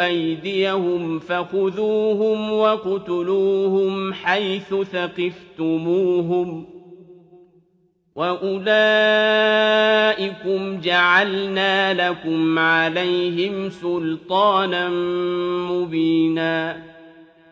أَيْدِيَهُمْ فَخُذُوهُمْ وَاقْتُلُوهُمْ حَيْثُ ثَقِفْتُمُوهُمْ ۚ وَأُولَٰئِكُمْ جَعَلْنَا لَكُمْ عَلَيْهِمْ سُلْطَانًا مُّبِينًا